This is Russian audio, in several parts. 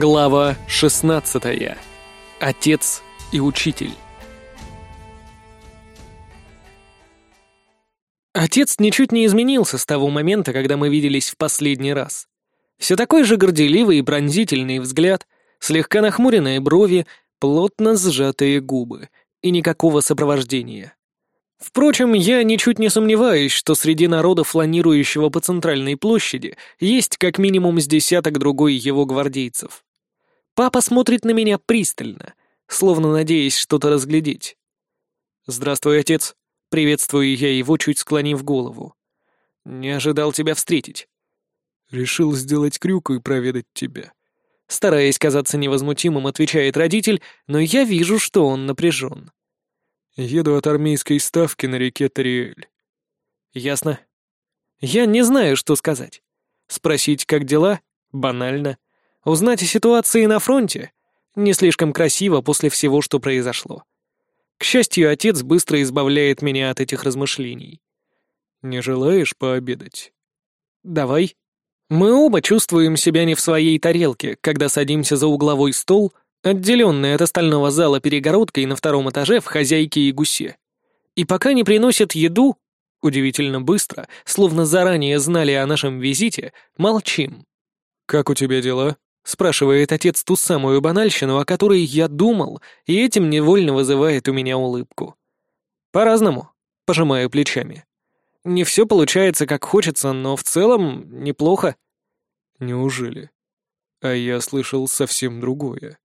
Глава 16. Отец и учитель. Отец ничуть не изменился с того момента, когда мы виделись в последний раз. Все такой же горделивый и пронзительный взгляд, слегка нахмуренные брови, плотно сжатые губы и никакого сопровождения. Впрочем, я ничуть не сомневаюсь, что среди народа, фланирующего по центральной площади, есть как минимум с десяток другой его гвардейцев. Папа смотрит на меня пристально, словно надеясь что-то разглядеть. «Здравствуй, отец», — приветствую я его, чуть склонив голову. «Не ожидал тебя встретить». «Решил сделать крюк и проведать тебя». Стараясь казаться невозмутимым, отвечает родитель, но я вижу, что он напряжен. Еду от армейской ставки на реке Тариэль. Ясно. Я не знаю, что сказать. Спросить, как дела? Банально. Узнать о ситуации на фронте? Не слишком красиво после всего, что произошло. К счастью, отец быстро избавляет меня от этих размышлений. Не желаешь пообедать? Давай. Мы оба чувствуем себя не в своей тарелке, когда садимся за угловой стол — отделенный от остального зала перегородкой на втором этаже в хозяйке и гусе. И пока не приносят еду, удивительно быстро, словно заранее знали о нашем визите, молчим. «Как у тебя дела?» — спрашивает отец ту самую банальщину, о которой я думал, и этим невольно вызывает у меня улыбку. «По-разному», — пожимаю плечами. «Не все получается, как хочется, но в целом неплохо». «Неужели? А я слышал совсем другое».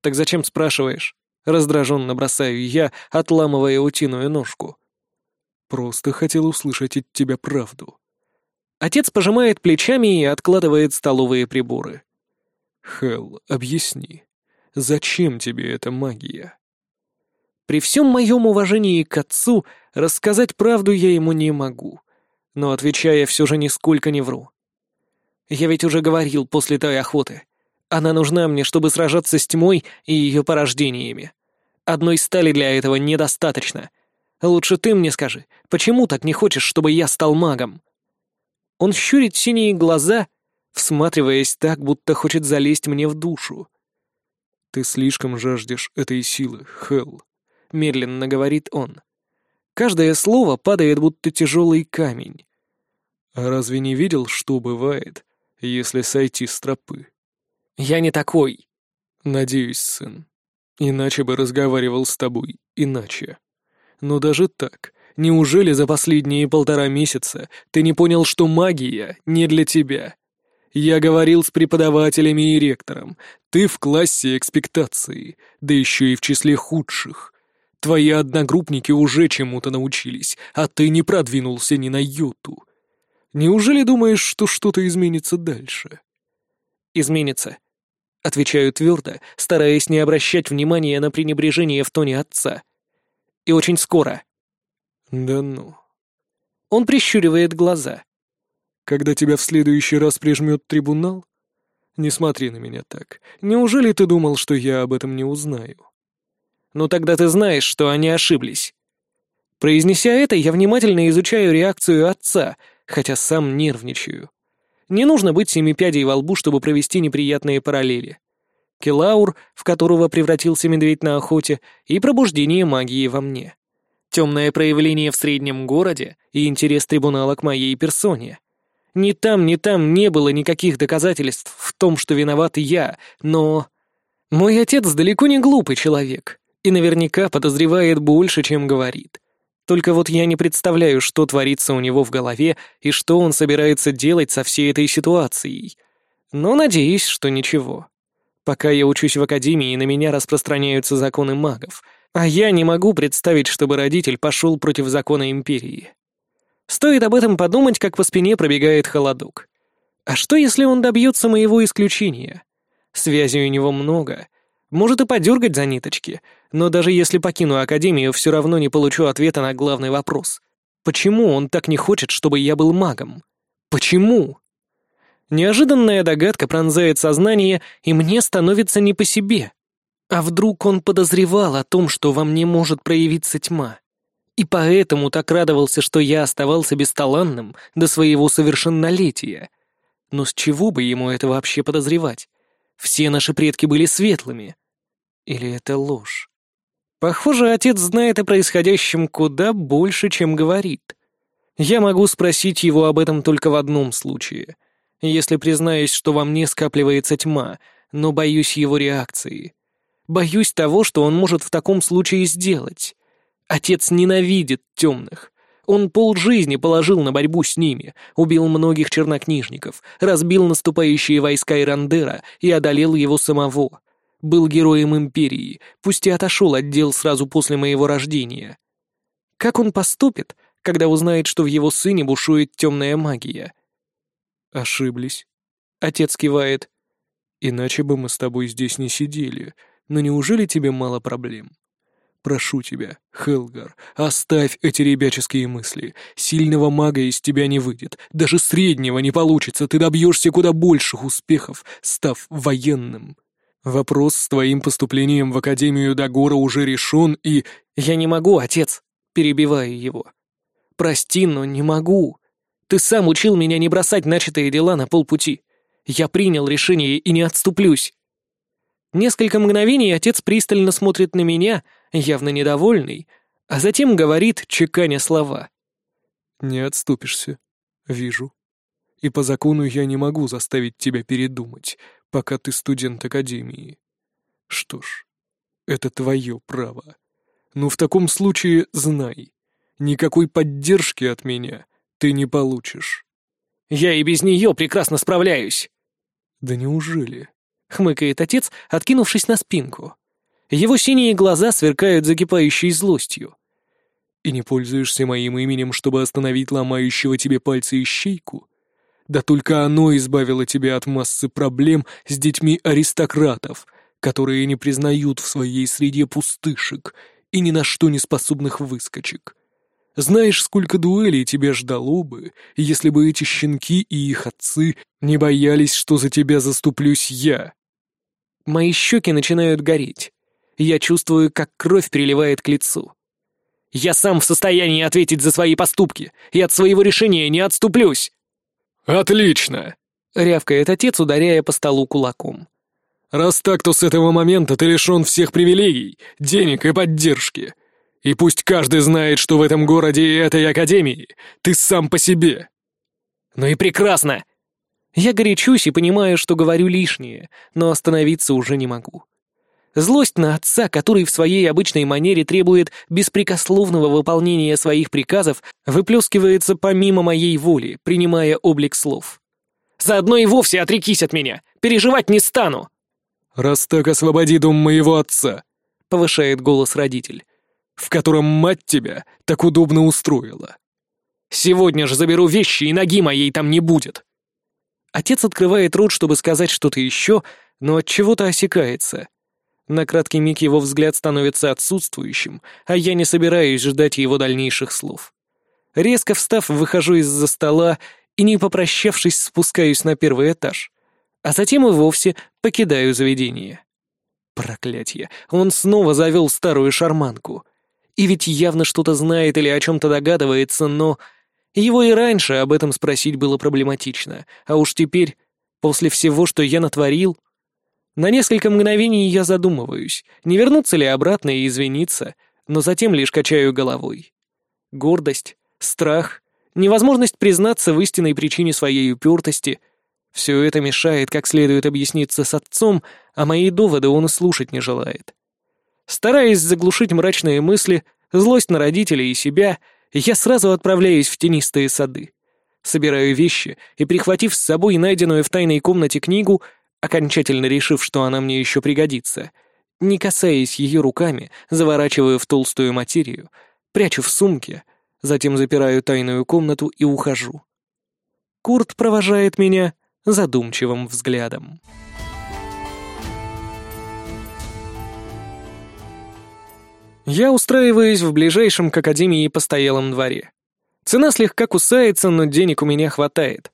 Так зачем спрашиваешь? Раздраженно бросаю я, отламывая утиную ножку. Просто хотел услышать от тебя правду. Отец пожимает плечами и откладывает столовые приборы. Хелл, объясни, зачем тебе эта магия? При всем моем уважении к отцу, рассказать правду я ему не могу. Но, отвечая, все же нисколько не вру. Я ведь уже говорил после той охоты. Она нужна мне, чтобы сражаться с тьмой и ее порождениями. Одной стали для этого недостаточно. Лучше ты мне скажи, почему так не хочешь, чтобы я стал магом?» Он щурит синие глаза, всматриваясь так, будто хочет залезть мне в душу. «Ты слишком жаждешь этой силы, Хелл», — медленно говорит он. Каждое слово падает, будто тяжелый камень. «А разве не видел, что бывает, если сойти с тропы?» Я не такой. Надеюсь, сын. Иначе бы разговаривал с тобой, иначе. Но даже так, неужели за последние полтора месяца ты не понял, что магия не для тебя? Я говорил с преподавателями и ректором. Ты в классе экспектации, да еще и в числе худших. Твои одногруппники уже чему-то научились, а ты не продвинулся ни на йоту. Неужели думаешь, что что-то изменится дальше? Изменится. Отвечаю твердо, стараясь не обращать внимания на пренебрежение в тоне отца. И очень скоро. Да ну. Он прищуривает глаза. Когда тебя в следующий раз прижмет трибунал? Не смотри на меня так. Неужели ты думал, что я об этом не узнаю? Ну тогда ты знаешь, что они ошиблись. Произнеся это, я внимательно изучаю реакцию отца, хотя сам нервничаю. Не нужно быть семи пядей во лбу, чтобы провести неприятные параллели. Келаур, в которого превратился медведь на охоте, и пробуждение магии во мне. Темное проявление в среднем городе и интерес трибунала к моей персоне. Ни там, ни там не было никаких доказательств в том, что виноват я, но... Мой отец далеко не глупый человек и наверняка подозревает больше, чем говорит. Только вот я не представляю, что творится у него в голове и что он собирается делать со всей этой ситуацией. Но надеюсь, что ничего. Пока я учусь в академии, на меня распространяются законы магов, а я не могу представить, чтобы родитель пошел против закона империи. Стоит об этом подумать, как по спине пробегает холодок. А что, если он добьется моего исключения? Связей у него много, может и подергать за ниточки, но даже если покину Академию, все равно не получу ответа на главный вопрос. Почему он так не хочет, чтобы я был магом? Почему? Неожиданная догадка пронзает сознание, и мне становится не по себе. А вдруг он подозревал о том, что во мне может проявиться тьма? И поэтому так радовался, что я оставался бесталанным до своего совершеннолетия. Но с чего бы ему это вообще подозревать? Все наши предки были светлыми. Или это ложь? Похоже, отец знает о происходящем куда больше, чем говорит. Я могу спросить его об этом только в одном случае. Если признаюсь, что во мне скапливается тьма, но боюсь его реакции. Боюсь того, что он может в таком случае сделать. Отец ненавидит темных. Он полжизни положил на борьбу с ними, убил многих чернокнижников, разбил наступающие войска Ирандера и одолел его самого. Был героем Империи, пусть и отошел от дел сразу после моего рождения. Как он поступит, когда узнает, что в его сыне бушует темная магия? Ошиблись. Отец кивает. Иначе бы мы с тобой здесь не сидели. Но неужели тебе мало проблем? Прошу тебя, Хелгар, оставь эти ребяческие мысли. Сильного мага из тебя не выйдет. Даже среднего не получится. Ты добьешься куда больших успехов, став военным. Вопрос с твоим поступлением в Академию Дагора уже решен, и... Я не могу, отец. Перебиваю его. Прости, но не могу. Ты сам учил меня не бросать начатые дела на полпути. Я принял решение и не отступлюсь. Несколько мгновений отец пристально смотрит на меня, явно недовольный, а затем говорит, чеканя слова. «Не отступишься. Вижу. И по закону я не могу заставить тебя передумать, пока ты студент Академии. Что ж, это твое право. Но в таком случае знай, никакой поддержки от меня ты не получишь». «Я и без нее прекрасно справляюсь». «Да неужели?» — хмыкает отец, откинувшись на спинку. Его синие глаза сверкают закипающей злостью. «И не пользуешься моим именем, чтобы остановить ломающего тебе пальцы ищейку? Да только оно избавило тебя от массы проблем с детьми аристократов, которые не признают в своей среде пустышек и ни на что не способных выскочек. Знаешь, сколько дуэлей тебя ждало бы, если бы эти щенки и их отцы не боялись, что за тебя заступлюсь я?» Мои щеки начинают гореть. Я чувствую, как кровь приливает к лицу. Я сам в состоянии ответить за свои поступки, и от своего решения не отступлюсь. «Отлично!» — рявкает отец, ударяя по столу кулаком. «Раз так, то с этого момента ты лишен всех привилегий, денег и поддержки. И пусть каждый знает, что в этом городе и этой академии ты сам по себе». «Ну и прекрасно!» Я горячусь и понимаю, что говорю лишнее, но остановиться уже не могу. Злость на отца, который в своей обычной манере требует беспрекословного выполнения своих приказов, выплескивается помимо моей воли, принимая облик слов. «Заодно и вовсе отрекись от меня! Переживать не стану!» «Раз так освободи дом моего отца!» — повышает голос родитель. «В котором мать тебя так удобно устроила!» «Сегодня же заберу вещи, и ноги моей там не будет!» Отец открывает рот, чтобы сказать что-то еще, но от чего-то осекается. На краткий миг его взгляд становится отсутствующим, а я не собираюсь ждать его дальнейших слов. Резко встав, выхожу из-за стола и, не попрощавшись, спускаюсь на первый этаж, а затем и вовсе покидаю заведение. Проклятье, он снова завел старую шарманку. И ведь явно что-то знает или о чем-то догадывается, но... Его и раньше об этом спросить было проблематично, а уж теперь, после всего, что я натворил, на несколько мгновений я задумываюсь, не вернуться ли обратно и извиниться, но затем лишь качаю головой. Гордость, страх, невозможность признаться в истинной причине своей упертости — все это мешает как следует объясниться с отцом, а мои доводы он и слушать не желает. Стараясь заглушить мрачные мысли, злость на родителей и себя, я сразу отправляюсь в тенистые сады. Собираю вещи и, прихватив с собой найденную в тайной комнате книгу, окончательно решив, что она мне еще пригодится. Не касаясь ее руками, заворачиваю в толстую материю, прячу в сумке, затем запираю тайную комнату и ухожу. Курт провожает меня задумчивым взглядом. Я устраиваюсь в ближайшем к академии постоялом дворе. Цена слегка кусается, но денег у меня хватает.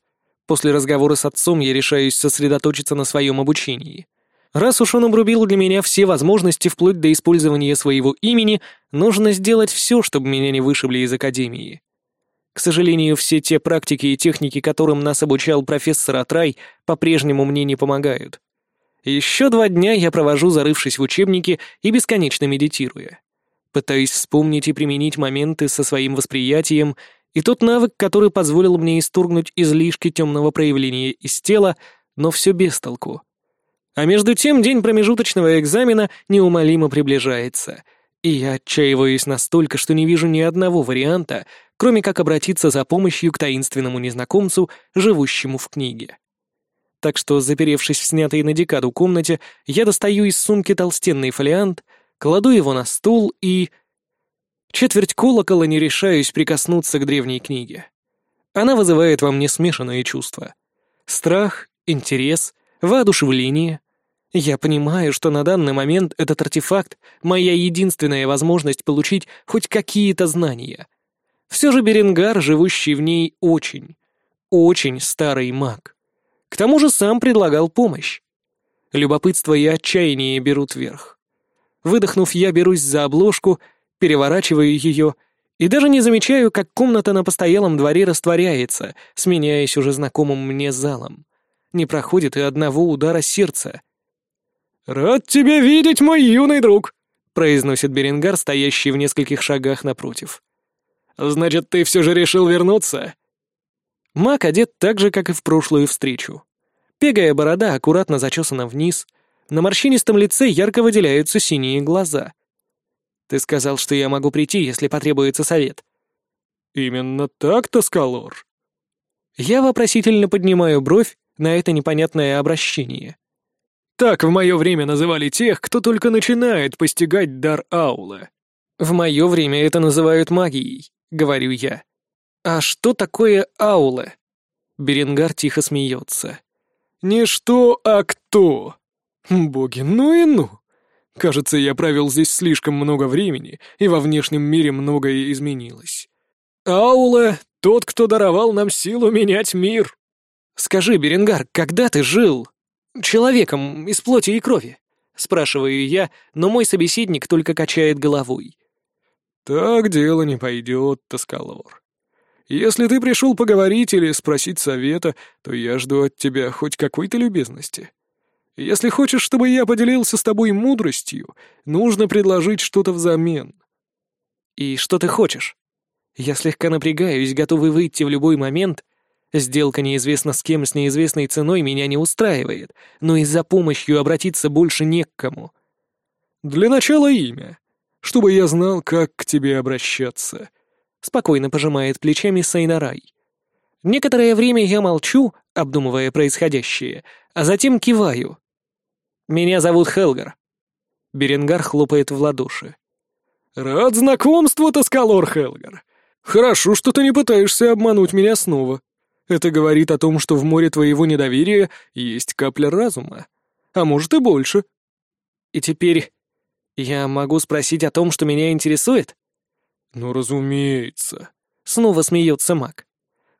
После разговора с отцом я решаюсь сосредоточиться на своем обучении. Раз уж он обрубил для меня все возможности вплоть до использования своего имени, нужно сделать все, чтобы меня не вышибли из академии. К сожалению, все те практики и техники, которым нас обучал профессор Атрай, по-прежнему мне не помогают. Еще два дня я провожу, зарывшись в учебники и бесконечно медитируя. Пытаюсь вспомнить и применить моменты со своим восприятием и тот навык, который позволил мне исторгнуть излишки темного проявления из тела, но все без толку. А между тем день промежуточного экзамена неумолимо приближается, и я отчаиваюсь настолько, что не вижу ни одного варианта, кроме как обратиться за помощью к таинственному незнакомцу, живущему в книге. Так что, заперевшись в снятой на декаду комнате, я достаю из сумки толстенный фолиант, кладу его на стул и... Четверть колокола не решаюсь прикоснуться к древней книге. Она вызывает во мне смешанные чувства. Страх, интерес, воодушевление. Я понимаю, что на данный момент этот артефакт — моя единственная возможность получить хоть какие-то знания. Все же Беренгар, живущий в ней, очень, очень старый маг. К тому же сам предлагал помощь. Любопытство и отчаяние берут верх. Выдохнув, я берусь за обложку, переворачиваю ее и даже не замечаю, как комната на постоялом дворе растворяется, сменяясь уже знакомым мне залом. Не проходит и одного удара сердца. «Рад тебя видеть, мой юный друг!» — произносит Беренгар, стоящий в нескольких шагах напротив. «Значит, ты все же решил вернуться?» Мак одет так же, как и в прошлую встречу. Пегая борода аккуратно зачесана вниз, на морщинистом лице ярко выделяются синие глаза. «Ты сказал, что я могу прийти, если потребуется совет». «Именно так, Тоскалор». Я вопросительно поднимаю бровь на это непонятное обращение. Так в мое время называли тех, кто только начинает постигать дар Аула. В мое время это называют магией, говорю я. «А что такое аула?» Беренгар тихо смеется. «Не что, а кто. Боги, ну и ну. Кажется, я провел здесь слишком много времени, и во внешнем мире многое изменилось. Аула — тот, кто даровал нам силу менять мир». «Скажи, Беренгар, когда ты жил? Человеком из плоти и крови?» Спрашиваю я, но мой собеседник только качает головой. «Так дело не пойдет, Тоскалор. Если ты пришел поговорить или спросить совета, то я жду от тебя хоть какой-то любезности. Если хочешь, чтобы я поделился с тобой мудростью, нужно предложить что-то взамен». «И что ты хочешь?» Я слегка напрягаюсь, готовый выйти в любой момент. Сделка неизвестно с кем с неизвестной ценой меня не устраивает, но и за помощью обратиться больше не к кому. «Для начала имя, чтобы я знал, как к тебе обращаться», спокойно пожимает плечами Сайнарай. Некоторое время я молчу, обдумывая происходящее, а затем киваю. «Меня зовут Хелгар». Беренгар хлопает в ладоши. «Рад знакомству, Тоскалор Хелгар. Хорошо, что ты не пытаешься обмануть меня снова. Это говорит о том, что в море твоего недоверия есть капля разума. А может и больше». «И теперь я могу спросить о том, что меня интересует?» «Ну, разумеется», — снова смеется маг.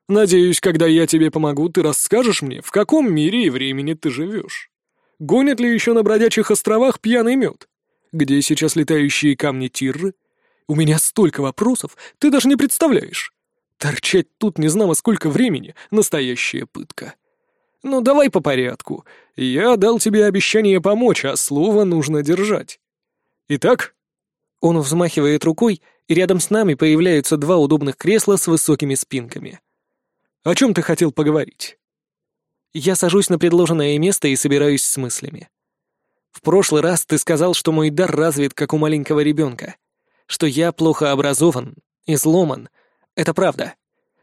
«Надеюсь, когда я тебе помогу, ты расскажешь мне, в каком мире и времени ты живешь. Гонят ли еще на бродячих островах пьяный мед? Где сейчас летающие камни Тирры? У меня столько вопросов, ты даже не представляешь. Торчать тут не знамо сколько времени — настоящая пытка. Ну, давай по порядку. Я дал тебе обещание помочь, а слово нужно держать. Итак, он взмахивает рукой, и рядом с нами появляются два удобных кресла с высокими спинками. «О чем ты хотел поговорить?» Я сажусь на предложенное место и собираюсь с мыслями. В прошлый раз ты сказал, что мой дар развит, как у маленького ребенка, что я плохо образован, изломан. Это правда.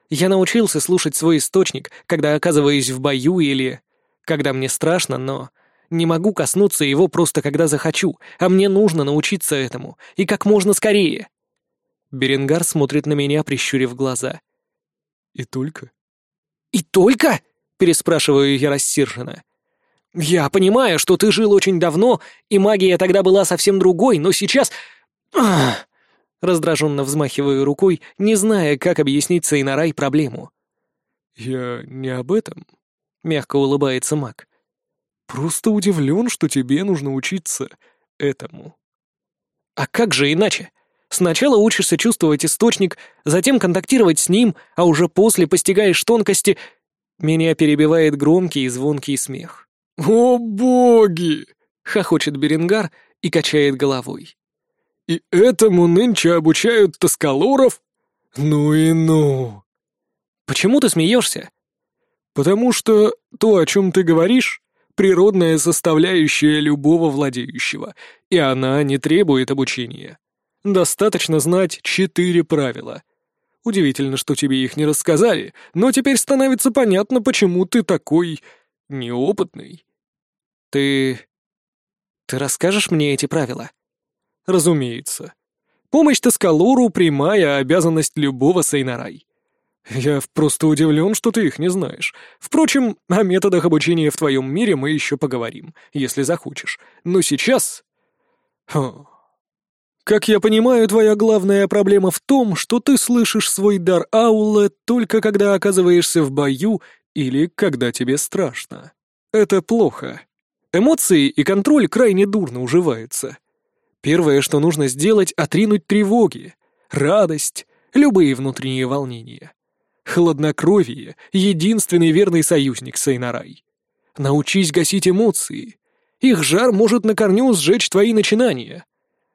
Я научился слушать свой источник, когда оказываюсь в бою или... когда мне страшно, но не могу коснуться его просто когда захочу, а мне нужно научиться этому, и как можно скорее. Беренгар смотрит на меня, прищурив глаза. «И только?» «И только?» — переспрашиваю я рассерженно. «Я понимаю, что ты жил очень давно, и магия тогда была совсем другой, но сейчас...» Ах! Раздраженно взмахиваю рукой, не зная, как объяснить Сейнарай проблему. «Я не об этом», — мягко улыбается маг. Просто удивлен, что тебе нужно учиться этому. А как же иначе? Сначала учишься чувствовать источник, затем контактировать с ним, а уже после постигаешь тонкости... Меня перебивает громкий и звонкий смех. «О боги!» — хохочет Беренгар и качает головой. «И этому нынче обучают тоскалоров? Ну и ну!» «Почему ты смеешься?» «Потому что то, о чем ты говоришь, природная составляющая любого владеющего, и она не требует обучения. Достаточно знать четыре правила. Удивительно, что тебе их не рассказали, но теперь становится понятно, почему ты такой неопытный. Ты... ты расскажешь мне эти правила? Разумеется. Помощь Таскалору — прямая обязанность любого Сейнарай. Я просто удивлен, что ты их не знаешь. Впрочем, о методах обучения в твоем мире мы еще поговорим, если захочешь. Но сейчас... Хм. Как я понимаю, твоя главная проблема в том, что ты слышишь свой дар Аула только когда оказываешься в бою или когда тебе страшно. Это плохо. Эмоции и контроль крайне дурно уживаются. Первое, что нужно сделать — отринуть тревоги, радость, любые внутренние волнения. Хладнокровие — единственный верный союзник Сейнарай. Научись гасить эмоции. Их жар может на корню сжечь твои начинания.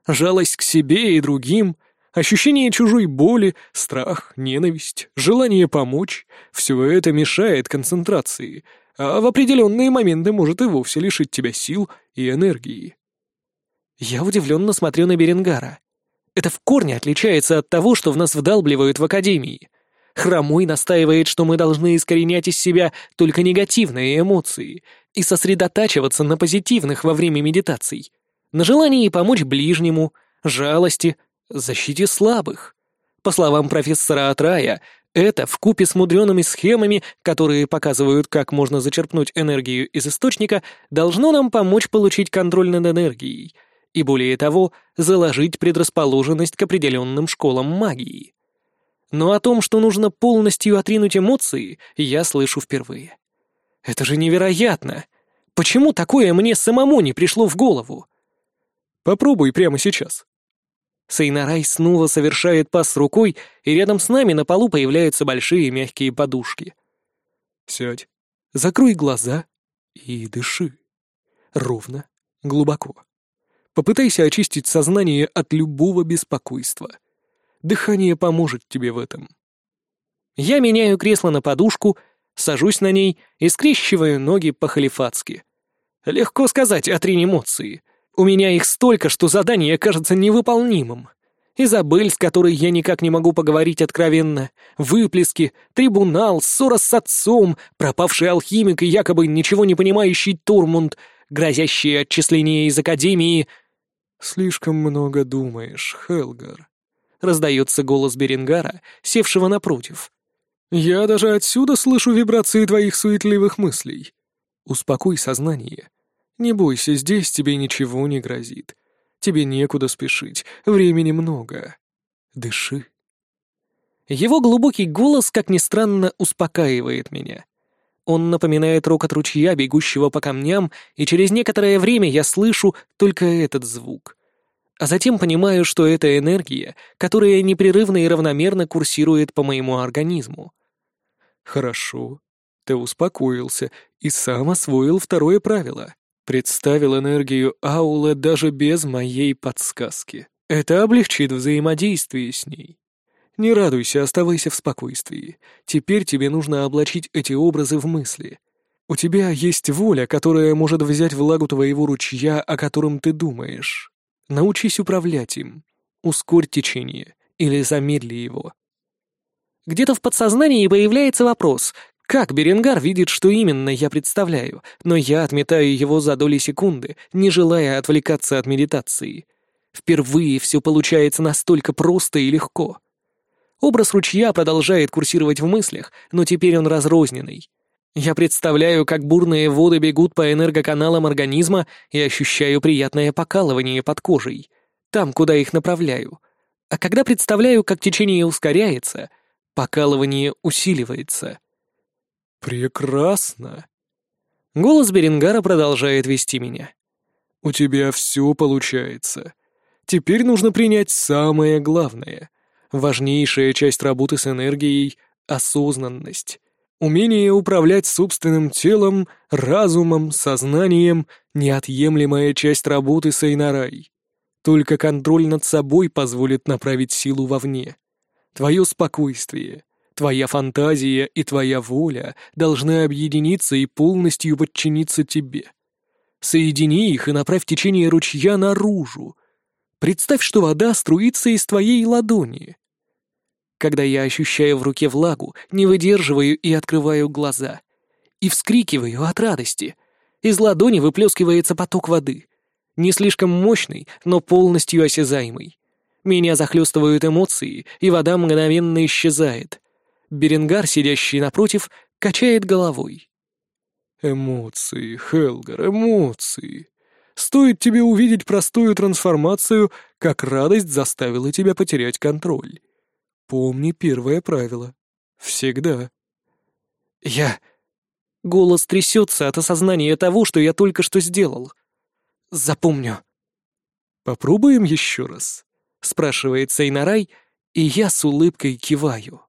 Жалость к себе и другим, ощущение чужой боли, страх, ненависть, желание помочь — все это мешает концентрации, а в определенные моменты может и вовсе лишить тебя сил и энергии. Я удивленно смотрю на Беренгара. Это в корне отличается от того, что в нас вдалбливают в Академии. Хромой настаивает, что мы должны искоренять из себя только негативные эмоции и сосредотачиваться на позитивных во время медитаций, на желании помочь ближнему, жалости, защите слабых. По словам профессора Атрая, это, в купе с мудреными схемами, которые показывают, как можно зачерпнуть энергию из источника, должно нам помочь получить контроль над энергией и, более того, заложить предрасположенность к определенным школам магии. Но о том, что нужно полностью отринуть эмоции, я слышу впервые. Это же невероятно! Почему такое мне самому не пришло в голову? Попробуй прямо сейчас. Сейнарай снова совершает пас рукой, и рядом с нами на полу появляются большие мягкие подушки. Сядь, закрой глаза и дыши. Ровно, глубоко. Попытайся очистить сознание от любого беспокойства — Дыхание поможет тебе в этом. Я меняю кресло на подушку, сажусь на ней и скрещиваю ноги по-халифатски. Легко сказать, отрень эмоции. У меня их столько, что задание кажется невыполнимым. Изабель, с которой я никак не могу поговорить откровенно, выплески, трибунал, ссора с отцом, пропавший алхимик и якобы ничего не понимающий Турмунд, грозящие отчисления из Академии. «Слишком много думаешь, Хелгар», — раздается голос Берингара, севшего напротив. «Я даже отсюда слышу вибрации твоих суетливых мыслей. Успокой сознание. Не бойся, здесь тебе ничего не грозит. Тебе некуда спешить, времени много. Дыши». Его глубокий голос, как ни странно, успокаивает меня. Он напоминает рокот ручья, бегущего по камням, и через некоторое время я слышу только этот звук а затем понимаю, что это энергия, которая непрерывно и равномерно курсирует по моему организму. Хорошо. Ты успокоился и сам освоил второе правило. Представил энергию Аула даже без моей подсказки. Это облегчит взаимодействие с ней. Не радуйся, оставайся в спокойствии. Теперь тебе нужно облачить эти образы в мысли. У тебя есть воля, которая может взять влагу твоего ручья, о котором ты думаешь. Научись управлять им. Ускорь течение или замедли его. Где-то в подсознании появляется вопрос, как Беренгар видит, что именно я представляю, но я отметаю его за доли секунды, не желая отвлекаться от медитации. Впервые все получается настолько просто и легко. Образ ручья продолжает курсировать в мыслях, но теперь он разрозненный. Я представляю, как бурные воды бегут по энергоканалам организма и ощущаю приятное покалывание под кожей, там, куда их направляю. А когда представляю, как течение ускоряется, покалывание усиливается. «Прекрасно!» Голос Берингара продолжает вести меня. «У тебя все получается. Теперь нужно принять самое главное. Важнейшая часть работы с энергией — осознанность. Умение управлять собственным телом, разумом, сознанием — неотъемлемая часть работы Сейнарай. Только контроль над собой позволит направить силу вовне. Твое спокойствие, твоя фантазия и твоя воля должны объединиться и полностью подчиниться тебе. Соедини их и направь течение ручья наружу. Представь, что вода струится из твоей ладони. Когда я ощущаю в руке влагу, не выдерживаю и открываю глаза. И вскрикиваю от радости. Из ладони выплескивается поток воды. Не слишком мощный, но полностью осязаемый. Меня захлестывают эмоции, и вода мгновенно исчезает. Беренгар, сидящий напротив, качает головой. «Эмоции, Хелгар, эмоции. Стоит тебе увидеть простую трансформацию, как радость заставила тебя потерять контроль. Помни первое правило. Всегда». «Я...» Голос трясется от осознания того, что я только что сделал. «Запомню». «Попробуем еще раз?» — спрашивает Сейнарай, и я с улыбкой киваю.